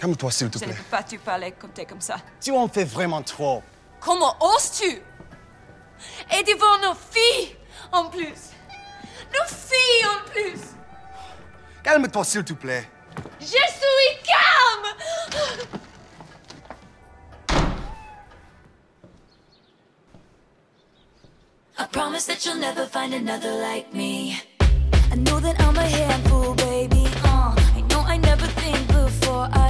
Calme-toi, s'il te Je ne plaît. peux pas te parler quand t'es comme ça. Tu en fais vraiment trop. Comment oses-tu? Et devant nos filles, en plus. Nos filles, en plus. Calme-toi, s'il te plaît. Je suis calme I promise that you'll never find another like me. I know that I'm a handful, baby. Uh, I know I never think before I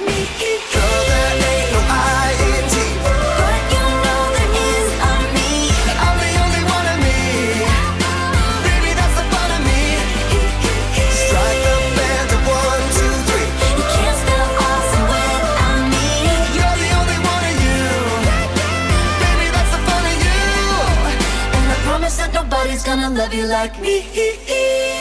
Me. But you know there is me. I'm the only one of me. Baby, that's the fun of me. Strike the band one, two, three. You can't without me. You're the only one of you. Baby, that's the fun of you. And I promise that nobody's gonna love you like me.